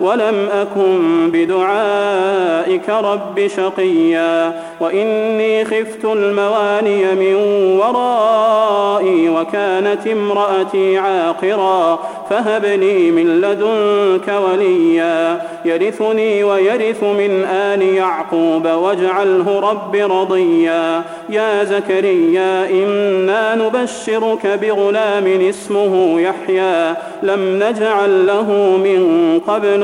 ولم أكن بدعائك رب شقيا وإني خفت المواني من ورائي وكانت امرأتي عاقرا فهب لي من لدنك وليا يرثني ويرث من آل يعقوب واجعله رب رضيا يا زكريا إنا نبشرك بغلام اسمه يحيى لم نجعل له من قبل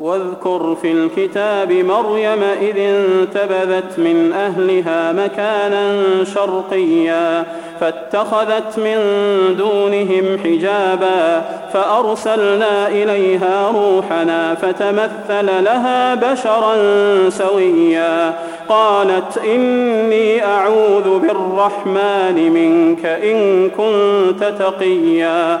واذكر في الكتاب مريم إذ انتبذت من أهلها مكانا شرقيا فاتخذت من دونهم حجابا فأرسلنا إليها روحنا فتمثل لها بشرا سويا. قالت إني أعوذ بالرحمن منك إن كنت تقيا.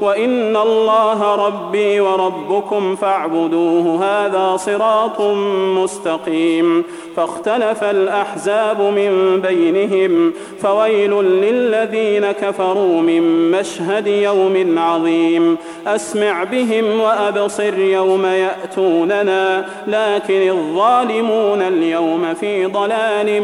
وإن الله ربي وربكم فاعبدوه هذا صراط مستقيم. فاختلف الأحزاب من بينهم فويل للذين كفروا من مشهد يوم عظيم. أسمع بهم وأبصر يوم يأتوننا لكن الظالمون اليوم في ضلال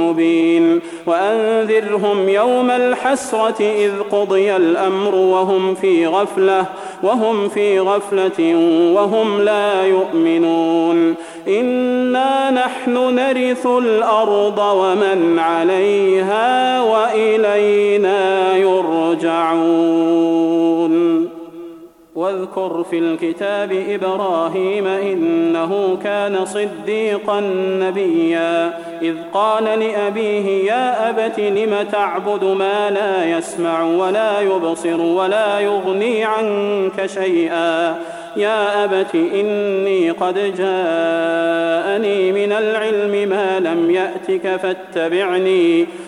مبين. وأنذرهم يوم الحسرة إذ قضي الأمر وهم في غفلة وهم في غفلة وهم لا يؤمنون. إنا نحن نرث الأرض ومن عليها وإلينا يرجعون. واذكر في الكتاب إبراهيم إنه كان صديقا نبيا. إذ قال لأبيه يا أبت لم تعبد ما لا يسمع ولا يبصر ولا يغني عنك شيئا؟ يا أبت إني قد جاءني من العلم ما لم يأتك فاتبعني.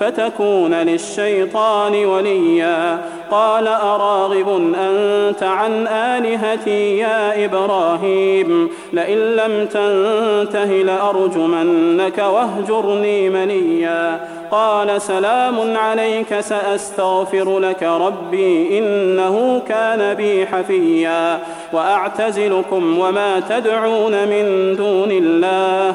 فتكون للشيطان وليا. قال أراغب أنت عن آلهتي يا إبراهيم؟ لئن لم تنته لأرجمنك واهجرني منيا. قال سلام عليك سأستغفر لك ربي إنه كان بي حفيا. وأعتزلكم وما تدعون من دون الله.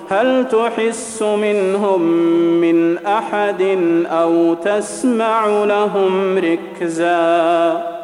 هل تحس منهم من أحد أو تسمع لهم ركزاً؟